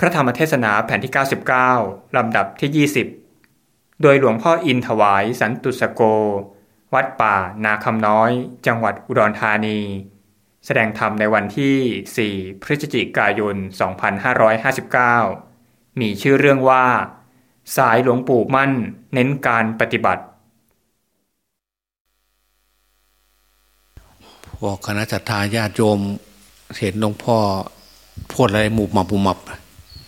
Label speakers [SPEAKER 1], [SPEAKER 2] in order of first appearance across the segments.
[SPEAKER 1] พระธรรมเทศนาแผ่นที่ 99 ลำดับที่ 20 โดยหลวงพ่ออินถวายสันตุสโก วัดป่านาคำน้อย จังหวัดอุดรธานี แสดงธรรมในวันที่ 4 พฤศจิกายน 2559 มีชื่อเรื่องว่า สายหลวงปู่มั่นเน้นการปฏิบัติ
[SPEAKER 2] พวกคณะจัตตาญาติโยมเห็นหลวงพ่อพูดอะไรหมู่มับหมู่มับ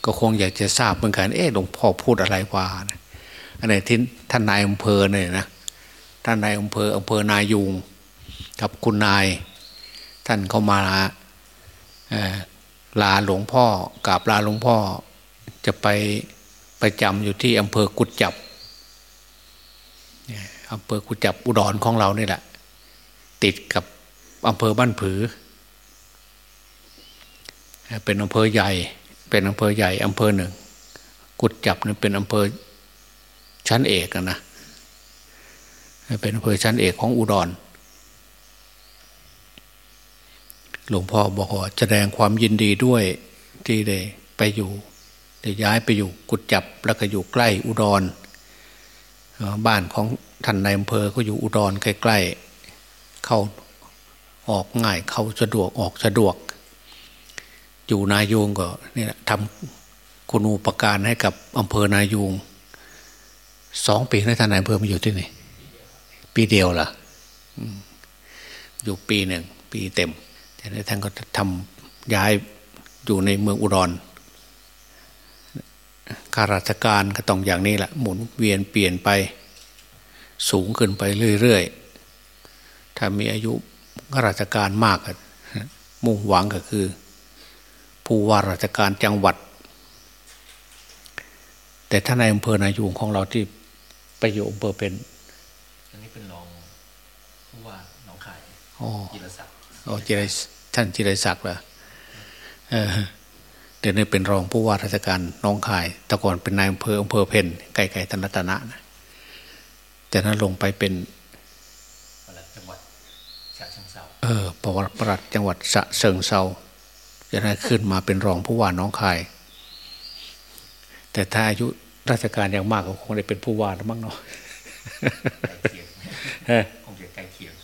[SPEAKER 2] ก็คงอยากจะทราบเหมือนกัน เอ๊ะหลวงพ่อพูดอะไรวะอันไหนที่ท่านนายอำเภอเนี่ยนะท่านนายอำเภออำเภอนายูงกับคุณนาย ท่านเข้ามาลาหลวงพ่อกราบลาหลวงพ่อ จะไปไปจำอยู่ที่อำเภอกุดจับอำเภอกุดจับอุดรของเราเนี่แหละ ติดกับอำเภอบ้านผือ เป็นอำเภอใหญ่ เป็นอำเภอใหญ่อำเภอหนึ่ง กุดจับนี่เป็นอำเภอชั้นเอกนะเป็นอำเภอชั้นเอกของอุดร หลวงพ่อบอกว่าแสดงความยินดีด้วยที่ได้ไปอยู่ได้ย้ายไปอยู่กุดจับแล้วก็อยู่ใกล้อุดร บ้านของท่านในอำเภอก็อยู่อุดรใกล้ๆเข้าออกง่ายเข้าสะดวกออกสะดวก อยู่นายูงก็นี่แหละทำคุณูปการให้กับอำเภอนายูงสองปีในท่านนายอำเภอมาอยู่ที่นี่ปีเดียวล่ะอยู่ปีหนึ่งปีเต็มแต่ในท่านก็ทำย้ายอยู่ในเมืองอุดรข้าราชการก็ต้องอย่างนี้แหละหมุนเวียนเปลี่ยนไปสูงขึ้นไปเรื่อยๆ ถ้ามีอายุข้าราชการมากมุ่งหวังก็คือ ผู้ว่าราชการจังหวัด แต่ถ้าในอำเภอนายูงของเราที่ไปอยู่อำเภอเป็น
[SPEAKER 3] อันนี้เป็นรองผู้ว่าหนองคาย
[SPEAKER 2] อ๋อ
[SPEAKER 3] จิรศักดิ์
[SPEAKER 2] อ๋อจิรท่านจิรศักดิ์เหรอเออเดี๋ยวนี้เป็นรองผู้ว่าราชการน้องคาย แต่ก่อนเป็นนายอำเภออำเภอเพนไกลๆธนรัตนะนะแต่นั้นลงไปเป็น
[SPEAKER 3] ปลัดจังหวัดฉะเชิงเทรา
[SPEAKER 2] เออประวัติประหลัดจังหวัดสะเชิงเซา จะได้ขึ้นมาเป็นรองผู้ว่าน้องคาย แต่ถ้าอายุราชการยังมากก็คงได้เป็นผู้ว่าแล้วมั้งเนาะ
[SPEAKER 3] ใกล้เคียง
[SPEAKER 2] เฮ้ย
[SPEAKER 3] คงจะใกล้เคียง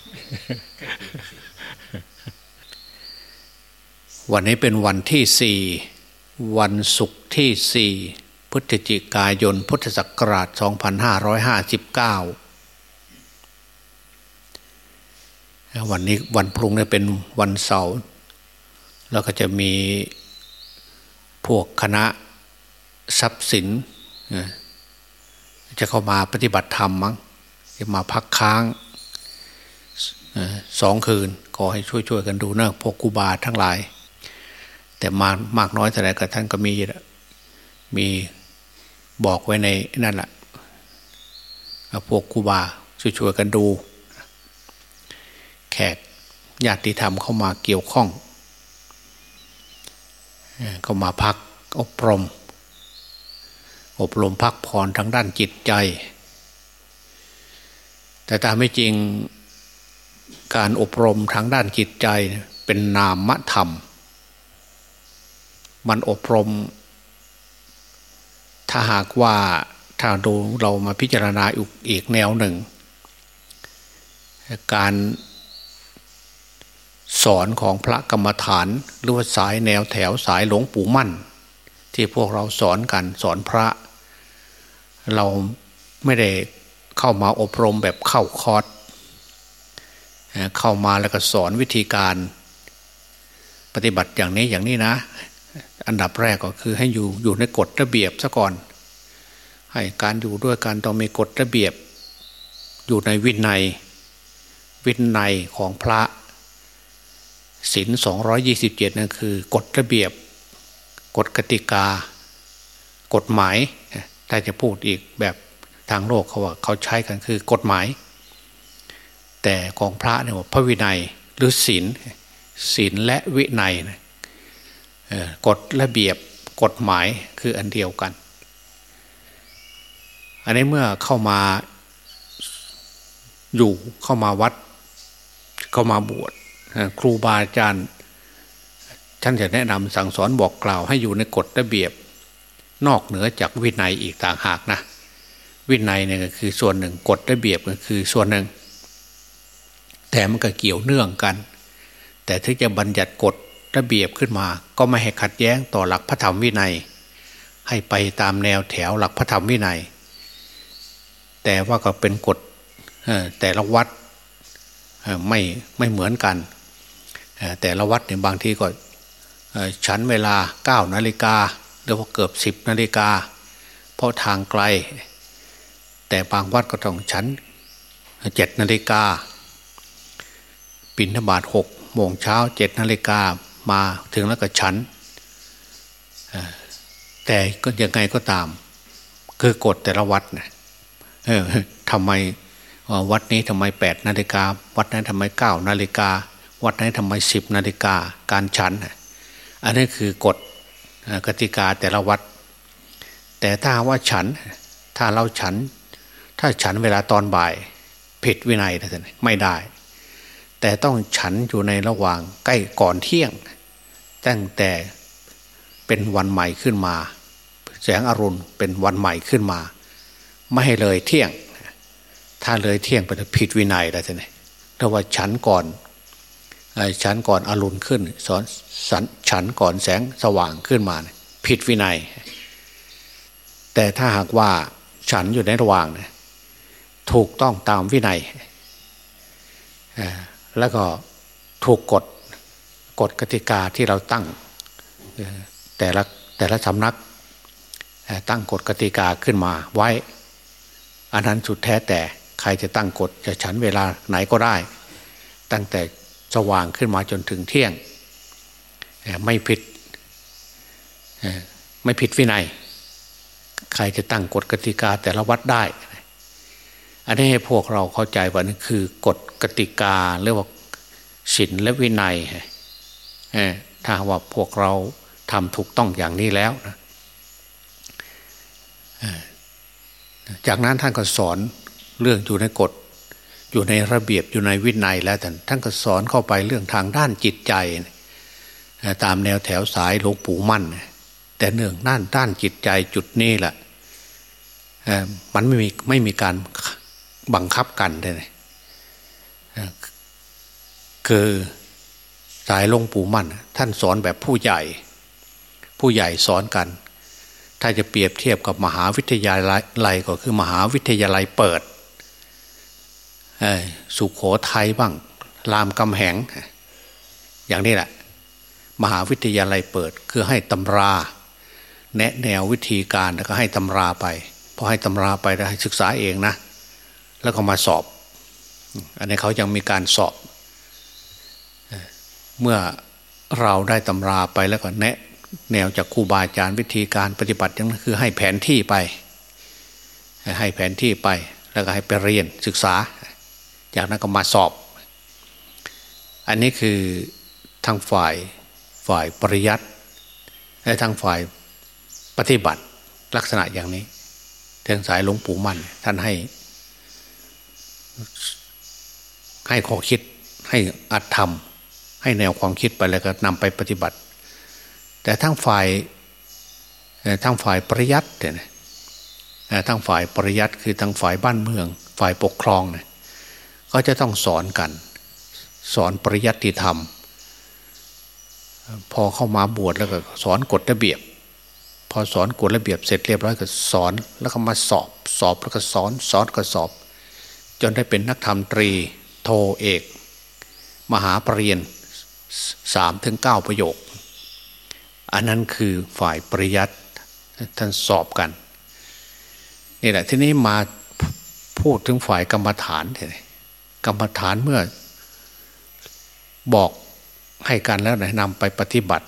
[SPEAKER 2] วันนี้เป็นวันที่สี่วันศุกร์ที่สี่พฤศจิกายนพุทธศักราช 2559 วันนี้วันพรุ่งนี้เป็นวันเสาร์ แล้วก็จะมีพวกคณะทรัพย์สิน จะเข้ามาปฏิบัติธรรมมั้งจะมาพักค้างสองคืนขอให้ช่วยๆกันดูนะพวกกูบาทั้งหลาย แต่มามากน้อยเท่าไหร่ก็ท่านก็มีมีบอกไว้ในนั่นแหละพวกกูบาช่วยๆกันดู แขกญาติธรรมเข้ามาเกี่ยวข้อง เข้ามาพักอบรม อบรมพักผ่อนทางด้านจิตใจ แต่ตามไม่จริงการอบรมทางด้านจิตใจเป็นนามธรรม มันอบรม ถ้าหากว่าถ้าดูเรามาพิจารณาอีกแนวหนึ่ง การ สอนของพระกรรมฐานหรือว่าสายแนวแถวสายหลวงปู่มั่น ที่พวกเราสอนกันสอนพระ เราไม่ได้เข้ามาอบรมแบบเข้าคอร์สเข้ามาแล้วก็สอนวิธีการปฏิบัติอย่างนี้อย่างนี้นะ อันดับแรกก็คือให้อยู่อยู่ในกฎระเบียบซะก่อน ให้การอยู่ด้วยการต้องมีกฎระเบียบ อยู่ในวินัยวินัยของพระ ศีลสองยี่สิบเจ็ดนั่นคือกฎระเบียบ กฎกติกา กฎหมายถ้าจะพูดอีกแบบทางโลกเขาว่าเขาใช้กันคือกฎหมาย แต่ของพระเนี่ยว่าพระวินัยหรือศีลศีลและวินัยกฎระเบียบกฎหมายคืออันเดียวกัน อันนี้เมื่อเข้ามาอยู่เข้ามาวัด เข้ามาบวช ครูบาอาจารย์ท่านจะแนะนำสั่งสอนบอกกล่าวให้อยู่ในกฎระเบียบ นอกเหนือจากวินัยอีกต่างหากนะ วินัยเนี่ยก็คือส่วนหนึ่งกฎระเบียบก็คือส่วนหนึ่ง แต่มันก็เกี่ยวเนื่องกัน แต่ถ้าจะบัญญัติกฎระเบียบขึ้นมา ก็ไม่ให้ขัดแย้งต่อหลักพระธรรมวินัย ให้ไปตามแนวแถวหลักพระธรรมวินัย แต่ว่าก็เป็นกฎแต่ละวัดไม่ไม่เหมือนกัน แต่ละวัดเนี่ยบางทีก็ฉันเวลาเก้านาฬิกาหรือว่าเกือบสิบนาฬิกา เพราะทางไกล แต่บางวัดก็ต้องฉันเจ็ดนาฬิกาปินทบาทหกโมงเช้าเจ็ดนาฬิกามาถึงแล้วก็ฉันแต่ก็ยังไงก็ตาม คือกฎแต่ละวัดนะทำไมวัดนี้ทำไมแปดนาฬิกาวัดนั้นทำไมเก้านาฬิกา วัดนั้นทำไมสิบนาฬิกาการฉัน อันนี้คือกฎกติกาแต่ละวัด แต่ถ้าว่าฉันถ้าเราฉัน ถ้าฉันเวลาตอนบ่าย ผิดวินัยนะท่านไม่ได้ แต่ต้องฉันอยู่ในระหว่างใกล้ก่อนเที่ยง ตั้งแต่เป็นวันใหม่ขึ้นมา แสงอรุณเป็นวันใหม่ขึ้นมา ไม่ให้เลยเที่ยง ถ้าเลยเที่ยงไปผิดวินัยแล้วท่านถ้าว่าฉันก่อน ฉันก่อนอรุณขึ้น สอนฉันก่อนแสงสว่างขึ้นมา ผิดวินัย แต่ถ้าหากว่าฉันอยู่ในระหว่างถูกต้องตามวินัย แล้วก็ถูกกฎกฎกติกาที่เราตั้งแต่ละแต่ละสำนักตั้งกฎกติกาขึ้นมาไว้ อันนั้นสุดแท้แต่ใครจะตั้งกฎจะฉันเวลาไหนก็ได้ ตั้งแต่ สว่างขึ้นมาจนถึงเที่ยง ไม่ผิดไม่ผิดวินัย ใครจะตั้งกฎกติกาแต่ละวัดได้ อันนี้ให้พวกเราเข้าใจว่านี่คือกฎกติกาเรียกว่าศีลและวินัยถ้าว่าพวกเราทำถูกต้องอย่างนี้แล้วนะจากนั้นท่านก็สอนเรื่องอยู่ในกฎ อยู่ในระเบียบอยู่ในวินัยแล้วแต่ท่านก็สอนเข้าไปเรื่องทางด้านจิตใจ ตามแนวแถวสายหลวงปู่มั่น แต่เนื่องด้านด้านจิตใจจุดนี้แหละมันไม่มีไม่มีการบังคับกันเลยคือสายหลวงปู่มั่น ท่านสอนแบบผู้ใหญ่ ผู้ใหญ่สอนกัน ถ้าจะเปรียบเทียบกับมหาวิทยาลัยก็คือมหาวิทยาลัยเปิด สุขโขทัยบ้าง รามกำแหง อย่างนี้แหละ มหาวิทยาลัยเปิดคือให้ตำรา แนะแนววิธีการแล้วก็ให้ตำราไปพอให้ตำราไปแล้วให้ศึกษาเองนะ แล้วก็มาสอบ อันนี้เขายังมีการสอบ เมื่อเราได้ตำราไปแล้วก็แนะแนวจากครูบาอาจารย์วิธีการปฏิบัติยังคือให้แผนที่ไป ให้แผนที่ไปแล้วก็ให้ไปเรียนศึกษา จากนั้นก็มาสอบ อันนี้คือทางฝ่ายฝ่ายปริยัติและทางฝ่ายปฏิบัติลักษณะอย่างนี้ทางสายหลวงปู่มั่น ท่านให้ ให้ข้อคิดให้อัดทำให้แนวความคิดไปแล้วก็นำไปปฏิบัติ แต่ทั้งฝ่ายทั้งฝ่ายปริยัติเนี่ยทั้งฝ่ายปริยัติคือทั้งฝ่ายบ้านเมือง ฝ่ายปกครองเนี่ย ก็จะต้องสอนกัน สอนปริยัติธรรม พอเข้ามาบวชแล้วก็สอนกฎระเบียบ พอสอนกฎระเบียบเสร็จเรียบร้อยก็สอนแล้วก็มาสอบ สอบแล้วก็สอนสอนก็สอบ จนได้เป็นนักธรรมตรีโทเอก มหาปรริญญาสามถึงเก้าประโยค อันนั้นคือฝ่ายปริยัติท่านสอบกัน นี่แหละ ที่นี้มาพูดถึงฝ่ายกรรมฐานเลย กรรมฐานเมื่อ บอกให้กันแล้วนนำไปปฏิบัติ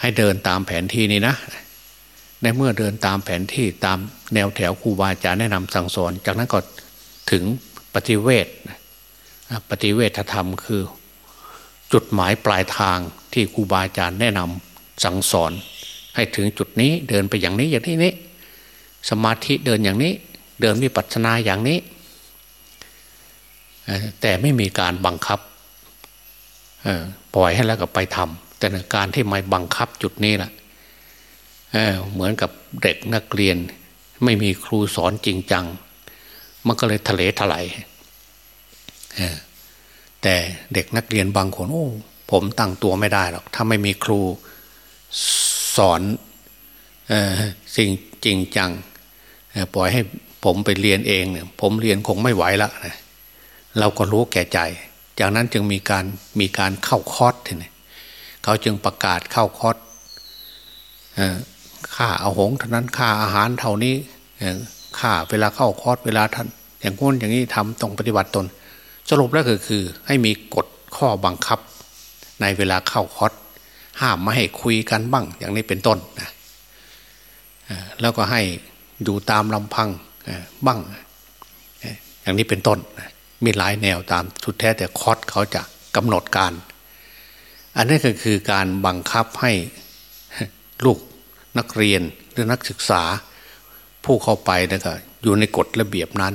[SPEAKER 2] ให้เดินตามแผนที่นี้นะ ในเมื่อเดินตามแผนที่ตามแนวแถวครูบาอาจารย์แนะนำสั่งสอน จากนั้นก็ถึงปฏิเวทปฏิเวทธรรมคือ จุดหมายปลายทางที่ครูบาอาจารย์แนะนำสั่งสอน ให้ถึงจุดนี้เดินไปอย่างนี้อย่างนี้นี้สมาธิเดินอย่างนี้ เดินวิปัสสนาอย่างนี้ แต่ไม่มีการบังคับปล่อยให้แล้วก็ไปทำแต่การที่ไม่บังคับจุดนี้แหละเเหมือนกับเด็กนักเรียน ไม่มีครูสอนจริงจัง มันก็เลยทะเลถลายแต่เด็กนักเรียนบางคนโอ้ผมตั้งตัวไม่ได้หรอก ถ้าไม่มีครูสอนสิ่งจริงจังปล่อยให้ผมไปเรียนเองเนี่ยผมเรียนคงไม่ไหวละนะ เราก็รู้แก่ใจ จากนั้นจึงมีการมีการเข้าคอร์สทีนี้เขาจึงประกาศเข้าคอร์สค่าอาหงเท่านั้นค่าอาหารเท่านี้ค่าเวลาเข้าคอร์สเวลาท่านอย่างงู้นอย่างนี้ทำต้องปฏิบัติตน สรุปแล้วก็คือให้มีกฎข้อบังคับ ในเวลาเข้าคอร์สห้ามไม่ให้คุยกันบ้าง อย่างนี้เป็นต้นนะแล้วก็ให้ดูตามลำพังบ้างอย่างนี้เป็นต้น มีหลายแนวตามสุดแท้แต่คอสเขาจะกำหนดการ อันนี้ก็คือการบังคับให้ลูกนักเรียนหรือนักศึกษา ผู้เข้าไปนะก็อยู่ในกฎระเบียบนั้น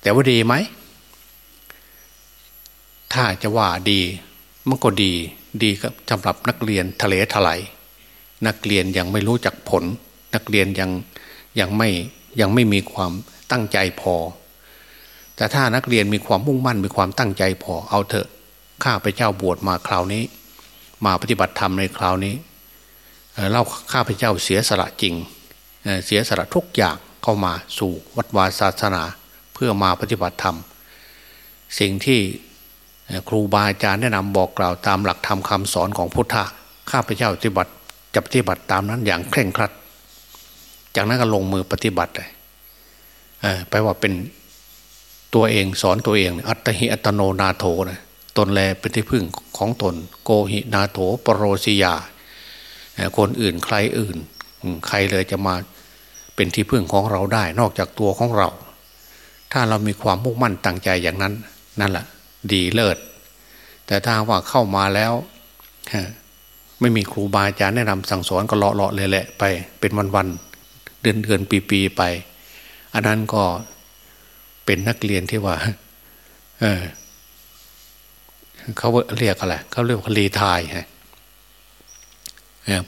[SPEAKER 2] แต่ว่าดีไหม ถ้าจะว่าดีมันก็ดีดีครับสำหรับนักเรียนทะเลถลายนักเรียนยังไม่รู้จักผล นักเรียนยังยังไม่ยังไม่มีความตั้งใจพอ แต่ถ้านักเรียนมีความมุ่งมั่นมีความตั้งใจพอเอาเถอะข้าพเจ้าบวชมาคราวนี้ มาปฏิบัติธรรมในคราวนี้เล่าข้าพเจ้าเสียสละจริงเสียสละทุกอย่างเข้ามาสู่วัดวาศาสนา เพื่อมาปฏิบัติธรรม สิ่งที่ครูบาอาจารย์แนะนำบอกกล่าวตามหลักธรรมคาสอนของพุทธะข้าพเจ้าปฏิบัติจะปฏิบัติตามนั้นอย่างเคร่งครัด จากนั้นก็ลงมือปฏิบัติเลยไปว่าเป็น ตัวเองสอนตัวเอง อัตหิอัตโนนาโถนะตนแลเป็นที่พึ่งของตน โกหินาโถปรโรสิยา คนอื่นใครอื่น ใครเลยจะมาเป็นที่พึ่งของเราได้ นอกจากตัวของเรา ถ้าเรามีความมุ่งมั่นตั้งใจอย่างนั้น นั่นแหละดีเลิศ แต่ถ้าว่าเข้ามาแล้วไม่มีครูบาอาจารย์แนะนำสั่งสอนก็เลาะเลาะเลยแหละไปเป็นวันวันเดือนเดือนปีปีไป อันนั้นก็ เป็นนักเรียนที่ว่า เออเขาเรียกอะไรเขาเรียกว่ารีทายฮะ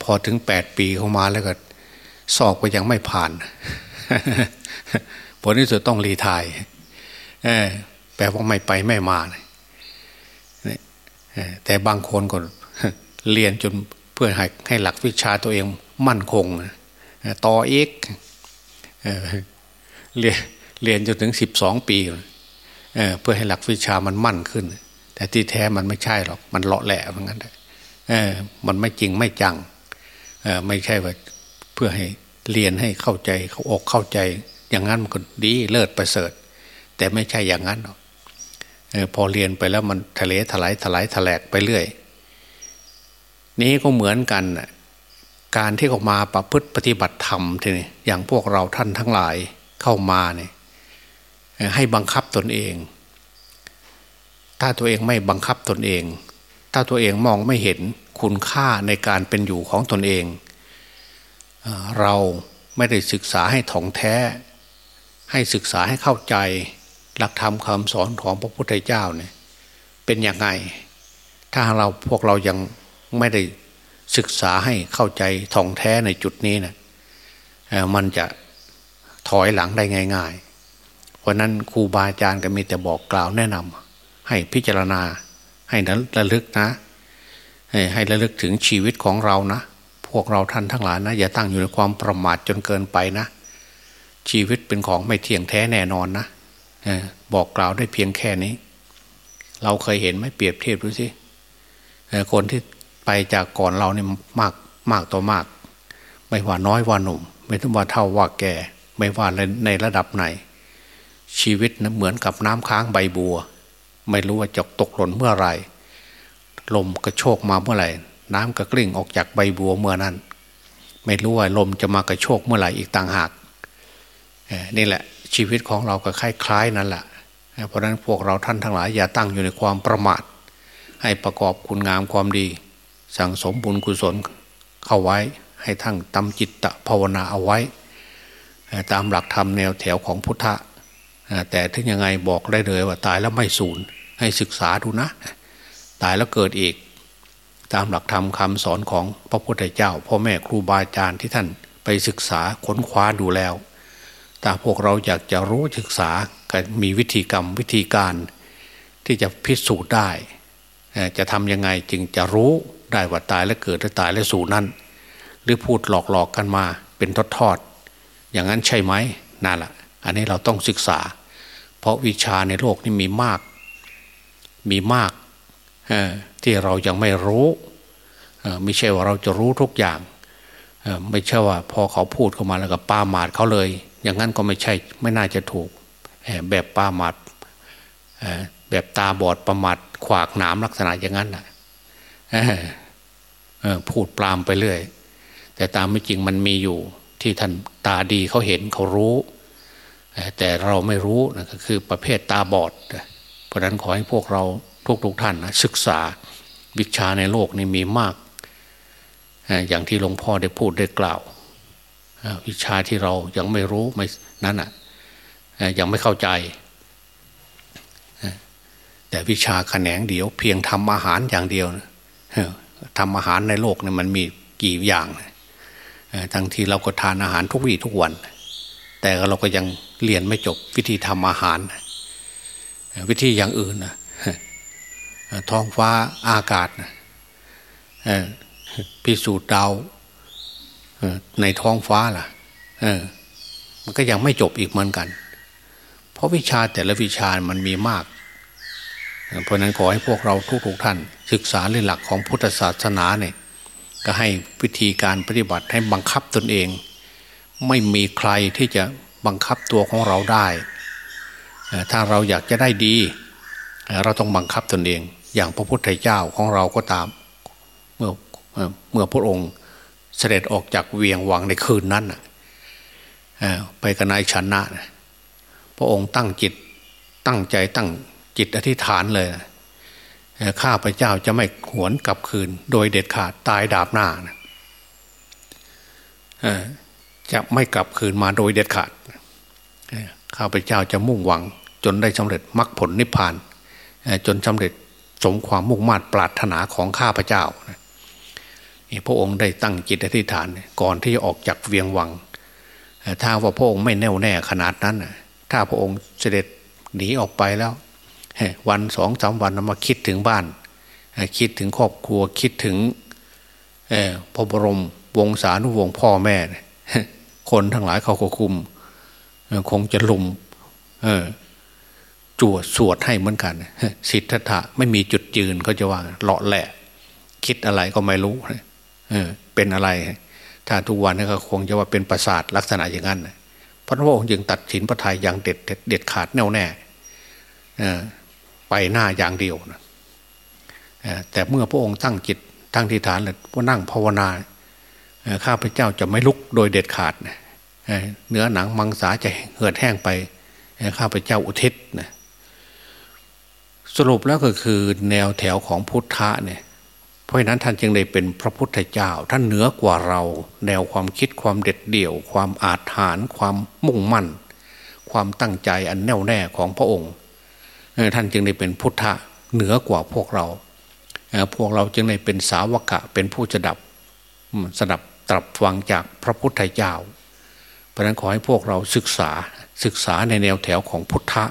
[SPEAKER 2] พอถึงแปดปีเข้ามาแล้วก็ สอบก็ยังไม่ผ่านผลที่สุดต้องรีทายแปลว่าไม่ไปไม่มาแต่บางคนก็เรียนจนเพื่อให้ให้หลักวิชาตัวเองมั่นคงต่อเอกเรียน เรียนจนถึงสิบสองปีเเพื่อให้หลักวิชามันมั่นขึ้น แต่ที่แท้มันไม่ใช่หรอก มันเลาะแหละเหมือนกันมันไม่จริงไม่จังไม่ใช่ว่าเพื่อให้เรียนให้เข้าใจเขาอกเข้าใจ อย่างนั้นมันก็ดีเลิศประเสริฐ แต่ไม่ใช่อย่างนั้นหรอกพอเรียนไปแล้วมันทะเลถลายถลายถลกไปเรื่อย นี้ก็เหมือนกันการที่เขามาประพฤติปฏิบัติธรรมทีนี้อย่างพวกเราท่านทั้งหลายเข้ามาเนี่ย ให้บังคับตนเอง ถ้าตัวเองไม่บังคับตนเอง ถ้าตัวเองมองไม่เห็นคุณค่าในการเป็นอยู่ของตนเอง เราไม่ได้ศึกษาให้ถ่องแท้ ให้ศึกษาให้เข้าใจ หลักธรรมคำสอนของพระพุทธเจ้าเนี่ยเป็นยังไง ถ้าเราพวกเรายังไม่ได้ศึกษาให้เข้าใจท่องแท้ในจุดนี้นะมันจะถอยหลังได้ง่าย ๆ เพราะนั้นครูบาอาจารย์ก็มีแต่บอกกล่าวแนะนำให้พิจารณาให้นั้นระลึกนะ ให้ระลึกถึงชีวิตของเรานะ พวกเราท่านทั้งหลายนะ อย่าตั้งอยู่ในความประมาทจนเกินไปนะ ชีวิตเป็นของไม่เที่ยงแท้แน่นอนนะบอกกล่าวได้เพียงแค่นี้ เราเคยเห็นไหมเปรียบเทียบดูสิคนที่ไปจากก่อนเราเนี่ยมากมากต่อมาก ไม่ว่าน้อยว่าหนุ่ม ไม่ต้องว่าเท่าว่าแก่ ไม่ว่าในระดับไหน ชีวิตนะเหมือนกับน้ำค้างใบบัว ไม่รู้ว่าจะตกหล่นเมื่อไรลมกระโชกมาเมื่อไหร่น้ำกระกลิ่งออกจากใบบัวเมื่อนั้น ไม่รู้ว่าลมจะมากระโชกเมื่อไหร่อีกต่างหากนี่แหละชีวิตของเราก็คล้ายๆนั่นแหละเพราะนั้นพวกเราท่านทั้งหลายอย่าตั้งอยู่ในความประมาท ให้ประกอบคุณงามความดี สั่งสมบุญกุศลเข้าไว้ ให้ทั้งตำจิตตภาวนาเอาไว้ ตามหลักธรรมแนวแถวของพุทธะ แต่ถึงยังไงบอกได้เลยว่าตายแล้วไม่สูญให้ศึกษาดูนะ ตายแล้วเกิดอีก ตามหลักธรรมคำสอนของพระพุทธเจ้าพ่อแม่ครูบาอาจารย์ที่ท่านไปศึกษาค้นคว้าดูแล้วแต่พวกเราอยากจะรู้ศึกษาก็มีวิธีกรรมวิธีการ ที่จะพิสูจน์ได้ จะทำยังไงจึงจะรู้ได้ว่าตายแล้วเกิดแล้วตายแล้วสู่นั่นหรือพูดหลอกๆกันมาเป็นทอดๆอย่างนั้นใช่ไหมนั่นแหละอันนี้เราต้องศึกษา ราะวิชาในโลกนี้มีมาก มีมากที่เรายังไม่รู้ไม่ใช่ว่าเราจะรู้ทุกอย่างไม่ใช่ว่าพอเขาพูดเข้ามาแล้วก็ปาหมาดเขาเลย อย่างนั้นก็ไม่ใช่ไม่น่าจะถูกแบบปาหมาดแบบตาบอดประมาทขวากหนามลักษณะอย่างนั้นนะพูดปลามไปเรื่อย แต่ตามไม่จริงมันมีอยู่ที่ท่านตาดีเขาเห็นเขารู้ แต่เราไม่รู้นะก็คือประเภทตาบอด เพราะนั้นขอให้พวกเราทุกๆทท่านนะศึกษาวิชาในโลกนี้มีมาก อย่างที่หลวงพ่อได้พูดได้กล่าว วิชาที่เรายังไม่รู้ไม่นั้นอะยังไม่เข้าใจ แต่วิชาแขนงเดียว เพียงทำอาหารอย่างเดียวทำอาหารในโลกเนี่ยมันมีกี่อย่างทั้งที่เราก็ทานอาหารทุกวี่ทุกวัน แต่เราก็ยัง เรียนไม่จบวิธีทำอาหาร วิธีอย่างอื่นนะท้องฟ้าอากาศพิสูจน์ดาวในท้องฟ้าล่ะมันก็ยังไม่จบอีกเหมือนกัน เพราะวิชาแต่ละวิชามันมีมาก เพราะนั้นขอให้พวกเราทุกๆทท่าน ศึกษาเรื่องหลักของพุทธศาสนาเนี่ยก็ให้วิธีการปฏิบัติให้บังคับตนเอง ไม่มีใครที่จะ บังคับตัวของเราได้ ถ้าเราอยากจะได้ดี เราต้องบังคับตนเอง อย่างพระพุทธเจ้าของเราก็ตาม เมื่อเมื่อพระองค์เสด็จออกจากเวียงวังในคืนนั้นไปกับนายชนะพระองค์ตั้งจิตตั้งใจตั้งจิตอธิษฐานเลยข้าพเจ้าจะไม่หวนกลับคืน โดยเด็ดขาดตายดาบหน้าจะไม่กลับคืนมาโดยเด็ดขาด ข้าพเจ้าจะมุ่งหวัง จนได้สำเร็จมรรคผลนิพพาน จนสำเร็จสมความมุ่งมา่ปรารถนาของข้าพเจ้าพระองค์ได้ตั้งจิตอธิษฐานก่อนที่จะออกจากเวียงวัง ถ้าว่าพระองค์ไม่แน่วแน่ขนาดนั้นถ้าพระองค์เสด็จหนีออกไปแล้ววันสองสามวันมาคิดถึงบ้าน คิดถึงครอบครัวคิดถึงพระบรมวงศานุวงศ์พ่อแม่ คนทั้งหลายเขาก็คุม คงจะลุมจวดสวดให้เหมือนกัน สิทธัตถะไม่มีจุดยืนเขาจะว่าเลาะแหละ คิดอะไรก็ไม่รู้เออเป็นอะไร ถ้าทุกวันนี้ก็คงจะว่าเป็นประสาทลักษณะอย่างนั้นพระองค์ยังตัดสินพระทัยอย่างเด็ดเด็ดขาดแน่วแน่ไปหน้าอย่างเดียวนะแต่เมื่อพระองค์ตั้งจิตตั้งทิฏฐานเลยว่านั่งภาวนาข้าพเจ้าจะไม่ลุกโดยเด็ดขาด เนื้อหนังมังสาจะเหือดแห้งไปข้าพเจ้าอุทิศนะสรุปแล้วก็คือแนวแถวของพุทธะเนี่ยเพราะฉะนั้นท่านจึงได้เป็นพระพุทธเจ้า ท่านเหนือกว่าเรา แนวความคิดความเด็ดเดี่ยว ความอาถรรพ์ความมุ่งมั่น ความตั้งใจอันแน่วแน่ของพระองค์ ท่านจึงได้เป็นพุทธะเหนือกว่าพวกเรา พวกเราจึงได้เป็นสาวกะเป็นผู้จะดับสดับตรับฟังจากพระพุทธเจ้า เพราะนั้นขอให้พวกเราศึกษาศึกษาในแนวแถวของพุทธะ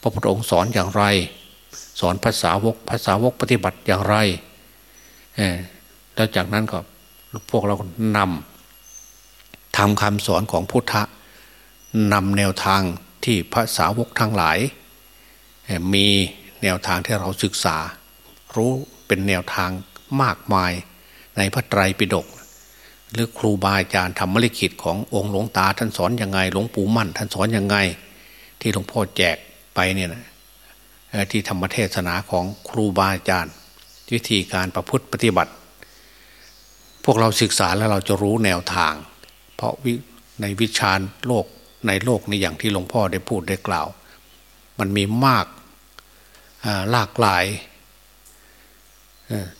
[SPEAKER 2] พระพุทธองค์สอนอย่างไร สอนภาษาวกภาษาวกปฏิบัติอย่างไรแล้วจากนั้นก็พวกเรานำทำคำสอนของพุทธะนำแนวทางที่ภาษาวกทั้งหลาย มีแนวทางที่เราศึกษา รู้เป็นแนวทางมากมายในพระไตรปิฎก หรือครูบาอาจารย์ทำมลิขิตขององค์หลวงตาท่านสอนยังไง หลวงปู่มั่น ท่านสอนยังไง ที่หลวงพ่อแจกไปเนี่ยนะที่ธรรมเทศนาของครูบาอาจารย์ วิธีการประพฤติปฏิบัติ พวกเราศึกษาแล้วเราจะรู้แนวทาง เพราะในวิชาโลกในโลกนี้อย่างที่หลวงพ่อได้พูดได้กล่าว มันมีมากหลากหลาย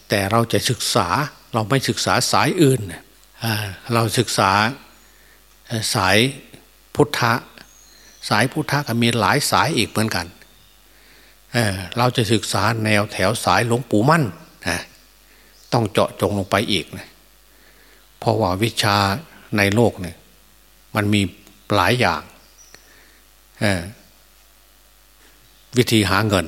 [SPEAKER 2] แต่เราจะศึกษาเราไม่ศึกษาสายอื่น เราศึกษาสายพุทธะสายพุทธะก็มีหลายสายอีกเหมือนกันเเราจะศึกษาแนวแถวสายหลวงปู่มั่นต้องเจาะจงลงไปอีกนะเพราะว่าวิชาในโลกเนี่ยมันมีหลายอย่าง วิธีหาเงิน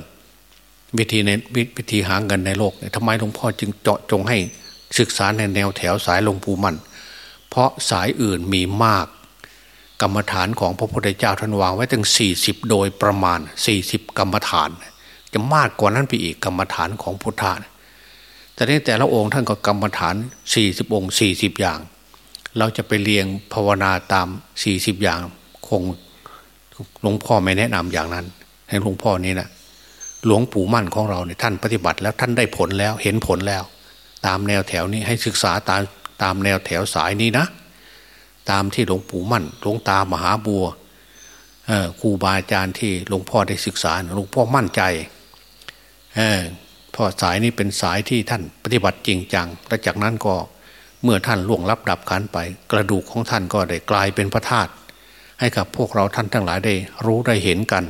[SPEAKER 2] วิธีในวิธีหาเงินในโลกเนี่ยทำไมหลวงพ่อจึงเจาะจงให้ ศึกษาในแนวแถวสายหลวงปู่มัน เพราะสายอื่นมีมาก กรรมฐานของพระพุทธเจ้าท่านวางไว้ถึงสี่สิบโดยประมาณสี่สิบกรรมฐาน จะมากกว่านั้นไปอีกกรรมฐานของพุทธะแต่ในแต่ละองค์ท่านก็กรรมฐานสี่สิบองค์สี่สิบอย่าง เราจะไปเรียงภาวนาตามสี่สิบอย่างคงหลวงพ่อไม่แนะนำอย่างนั้น ให้หลวงพ่อนี่นะหลวงปู่มั่นของเราเนี่ยท่านปฏิบัติแล้วท่านได้ผลแล้วเห็นผลแล้ว ตามแนวแถวนี้ให้ศึกษาตามตามแนวแถวสายนี้นะ ตามที่หลวงปู่มั่นหลวงตามหาบัวครูบาอาจารย์ที่หลวงพ่อได้ศึกษาหลวงพ่อมั่นใจเพราะสายนี้เป็นสายที่ท่านปฏิบัติจริงจังและจากนั้นก็เมื่อท่านล่วงลับดับขันไป กระดูกของท่านก็ได้กลายเป็นพระธาตุให้กับพวกเราท่านทั้งหลายได้รู้ได้เห็นกัน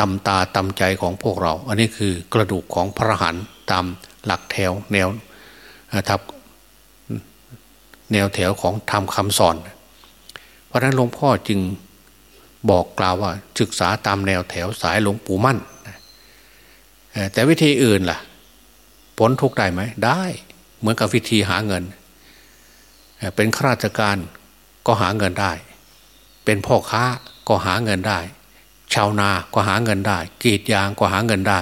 [SPEAKER 2] ตำตาตำใจของพวกเรา อันนี้คือกระดูกของพระหัน ตามหลักแถวแนวทับแนวแถวของธรรมคำสอน เพราะนั้นหลวงพ่อจึงบอกกล่าวว่าศึกษาตามแนวแถวสายหลวงปู่มั่น แต่วิธีอื่นล่ะ ผลทุกได้ไหม ได้เหมือนกับวิธีหาเงิน เป็นข้าราชการก็หาเงินได้ เป็นพ่อค้าก็หาเงินได้ ชาวนาก็หาเงินได้ กรีดยางก็หาเงินได้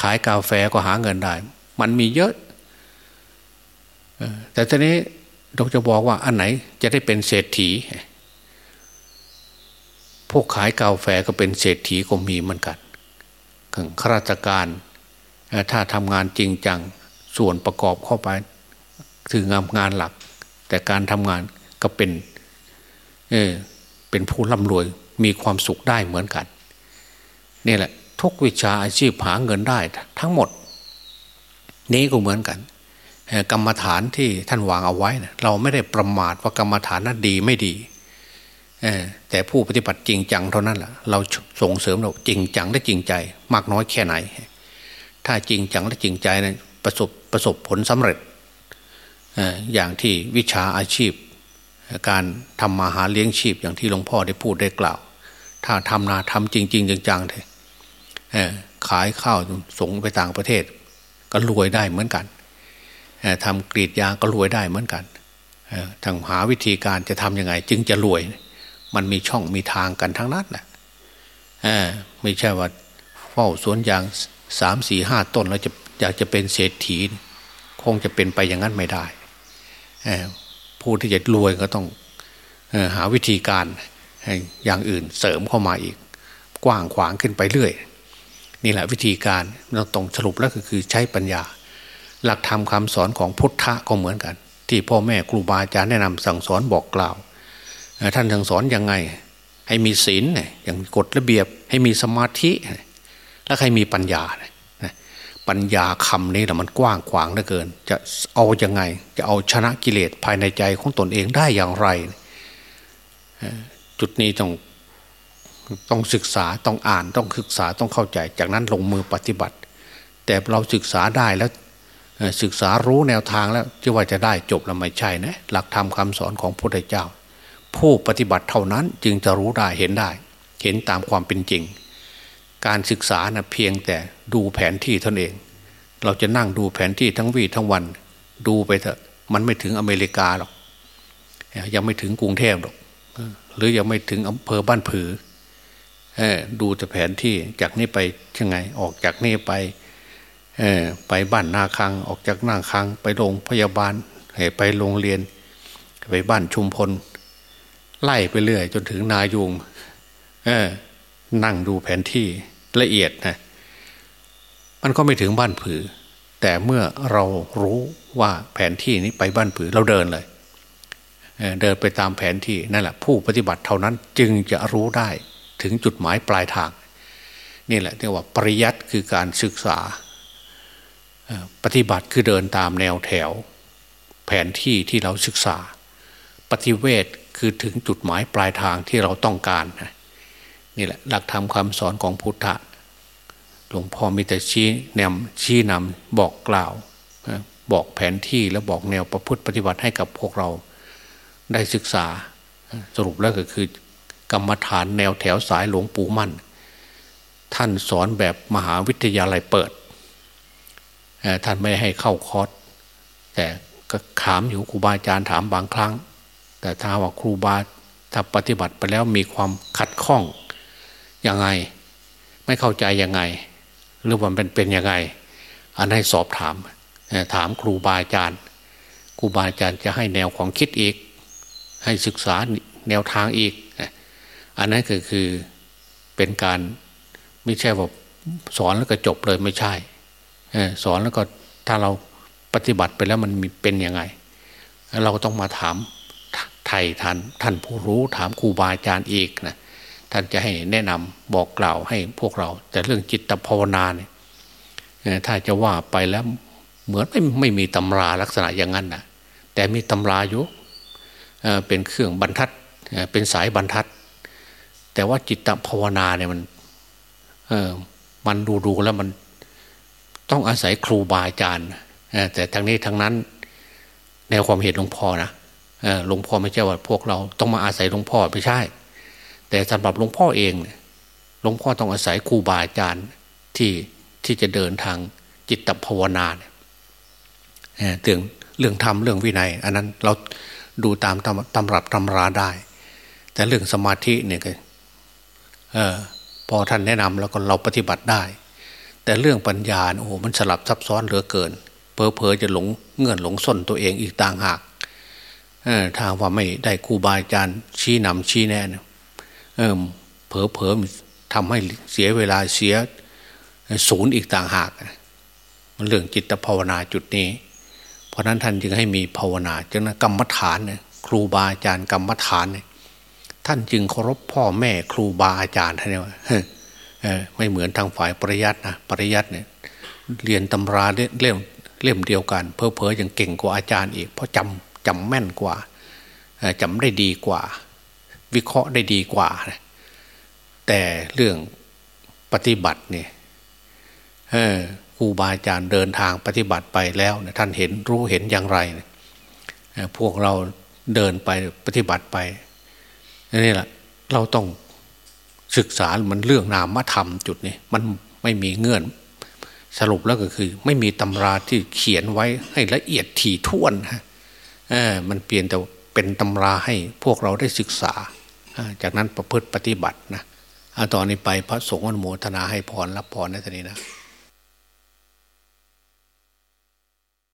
[SPEAKER 2] ขายกาแฟก็หาเงินได้ มันมีเยอะ แต่ทีนี้เราจะบอกว่าอันไหนจะได้เป็นเศรษฐี พวกขายกาแฟก็เป็นเศรษฐีก็มีเหมือนกันข้าราชการ ถ้าทำงานจริงจัง ส่วนประกอบเข้าไป ถึงงานงานหลัก แต่การทำงานก็เป็นเออเป็นผู้ร่ำรวยมีความสุขได้เหมือนกัน นี่แหละ ทุกวิชาอาชีพหาเงินได้ทั้งหมด นี้ก็เหมือนกัน กรรมฐานที่ท่านวางเอาไว้นะเราไม่ได้ประมาทว่ากรรมฐานนั้นดีไม่ดีแต่ผู้ปฏิบัติจริงจังเท่านั้นแหละเราส่งเสริมเราจริงจังและจริงใจ มากน้อยแค่ไหน ถ้าจริงจังและจริงใจนะประสบประสบผลสำเร็จอย่างที่วิชาอาชีพ การทำมาหาเลี้ยงชีพอย่างที่หลวงพ่อได้พูดได้กล่าว ถ้าทำนาทำจริงจริงจังๆเลย ขายข้าวส่งไปต่างประเทศ ก็รวยได้เหมือนกันทำกรีดยางก็รวยได้เหมือนกันทางหาวิธีการจะทำยังไง จึงจะรวย มันมีช่องมีทางกันทั้งนั้นแหละไม่ใช่ว่าเฝ้าสวนยางสามสี่ห้าต้นแล้วจะอยากจะเป็นเศรษฐี คงจะเป็นไปอย่างนั้นไม่ได้ผู้ที่จะรวยก็ต้องหาวิธีการอย่างอื่นเสริมเข้ามาอีก กว้างขวางขึ้นไปเรื่อย นี่แหละวิธีการเราต้องสรุปแล้วก็คือใช้ปัญญา หลักธรรมคาสอนของพุทธะก็เหมือนกัน ที่พ่อแม่ครูบาอาจารย์แนะนำสั่งสอนบอกกล่าว ท่านสั่งสอนยังไง ให้มีศีลอย่างกฎระเบียบให้มีสมาธิ แล้วให้มีปัญญา ปัญญาคำนี้แหละมันกว้างขวางเหลือเกิน จะเอาอยัางไง จะเอาชนะกิเลสภายในใจของตนเองได้อย่างไร จุดนี้ต้อง ต้องศึกษาต้องอ่านต้องศึกษาต้องเข้าใจ จากนั้นลงมือปฏิบัติ แต่เราศึกษาได้แล้วศึกษารู้แนวทางแล้วที่ว่าจะได้จบแล้วไม่ใช่นะหลักธรรมคาสอนของพระพุทธเจ้า ผู้ปฏิบัติเท่านั้นจึงจะรู้ได้เห็นได้ เห็นตามความเป็นจริง การศึกษานะเพียงแต่ดูแผนที่ท่านเอง เราจะนั่งดูแผนที่ทั้งวีทั้งวัน ดูไปเถอะมันไม่ถึงอเมริกาหรอกยังไม่ถึงกรุงเทพหรอกหรือยังไม่ถึงอำเภอบ้านผือ ดูแต่แผนที่จากนี้ไปยังไง ออกจากนี้ไปไปบ้านนาคังออกจากนาคัง ไปโรงพยาบาลไปโรงเรียน ไปบ้านชุมพล ไล่ไปเรื่อย จนถึงนายุงนั่งดูแผนที่ละเอียดนะมันก็ไม่ถึงบ้านผือ แต่เมื่อเรารู้ว่าแผนที่นี้ไปบ้านผือเราเดินเลยเดินไปตามแผนที่นั่นแหละผู้ปฏิบัติเท่านั้นจึงจะรู้ได้ ถึงจุดหมายปลายทาง นี่แหละเรียกว่าปริยัติคือการศึกษาปฏิบัติคือเดินตามแนวแถว แผนที่ที่เราศึกษา ปฏิเวทคือถึงจุดหมายปลายทางที่เราต้องการนี่แหละหลักธรรมคำสอนของพุทธะหลวงพ่อมีแต่ชี้แนมชี้นำบอกกล่าว บอกแผนที่แล้วบอกแนวประพฤติปฏิบัติให้กับพวกเราได้ศึกษาสรุปแล้วก็คือ กรรมฐานแนวแถวสายหลวงปู่มั่น ท่านสอนแบบมหาวิทยาลัยเปิด ท่านไม่ให้เข้าคอร์สแต่ก็ถามอยู่ครูบาอาจารย์ถามบางครั้ง แต่ถ้าว่าครูบาถ้าปฏิบัติไปแล้วมีความขัดข้องยังไง ไม่เข้าใจยังไง หรือว่าเป็นเป็นยังไง อันให้สอบถาม ถามครูบาอาจารย์ครูบาอาจารย์จะให้แนวของคิดอีก ให้ศึกษาแนวทางอีก อันนั้นก็คือเป็นการไม่ใช่ว่าสอนแล้วก็จบเลยไม่ใช่สอนแล้วก็ถ้าเราปฏิบัติไปแล้วมันมีเป็นยังไง เราก็ต้องมาถามไทยท่านท่านผู้รู้ถามครูบาอาจารย์อีกนะท่านจะให้แนะนำบอกกล่าวให้พวกเรา แต่เรื่องจิตภาวนาเนี่ยถ้าจะว่าไปแล้วเหมือนไม่ไม่มีตำราลักษณะอย่างนั้นนะแต่มีตำราอยู่เป็นเครื่องบรรทัดเป็นสายบรรทัด แต่ว่าจิตภาวนาเนี่ยมัน เออมันดูดูแล้วมันต้องอาศัยครูบาอาจารย์แต่ทางนี้ทางนั้น แนวความเห็นหลวงพ่อนะหลวงพ่อไม่ใช่ว่าพวกเราต้องมาอาศัยหลวงพ่อไม่ใช่ แต่สำหรับหลวงพ่อเองหลวงพ่อต้องอาศัยครูบาอาจารย์ที่ที่จะเดินทางจิตภาวนาเนี่ยเรื่องเรื่องธรรมเรื่องวินัย อันนั้นเราดูตามตำรับตำราได้ แต่เรื่องสมาธิเนี่ย พอท่านแนะนำแล้วก็เราปฏิบัติได้ แต่เรื่องปัญญาโอ้โหมันสลับซับซ้อนเหลือเกินเพอเพอจะหลงเงื่อนหลงส้นตัวเองอีกต่างหากถ้าว่าไม่ได้ครูบาอาจารย์ชี้นำชี้แนะเออเผลอเผลอทำให้เสียเวลาเสียศูนย์อีกต่างหากมันเรื่องจิตภาวนาจุดนี้ เพราะนั้นท่านจึงให้มีภาวนาจึงนะกรรมฐานเนี่ยครูบาอาจารย์กรรมฐานเนี่ย ท่านจึงเคารพพ่อแม่ครูบาอาจารย์ท่านเนี่ยไม่เหมือนทางฝ่ายปริยัตินะปริยัติเนี่ยเรียนตำราเล่มเล่มเดียวกัน เพอเพอยังเก่งกว่าอาจารย์อีก เพราะจำจำแม่นกว่าจำได้ดีกว่า วิเคราะห์ได้ดีกว่า แต่เรื่องปฏิบัติเนี่ยครูบาอาจารย์เดินทางปฏิบัติไปแล้วเนี่ยท่านเห็นรู้เห็นอย่างไร พวกเราเดินไปปฏิบัติไป นี่แหละเราต้องศึกษามันเรื่องนามธรรมจุดนี้มันไม่มีเงื่อน สรุปแล้วก็คือ ไม่มีตำราที่เขียนไว้ให้ละเอียดถี่ถ้วนฮะมันเปลี่ยนแต่เป็นตำราให้พวกเราได้ศึกษา จากนั้นประพฤติปฏิบัตินะตอนนี้ไปพระสงฆ์อนุโมทนาให้พรรับพรในตอนนี้นะ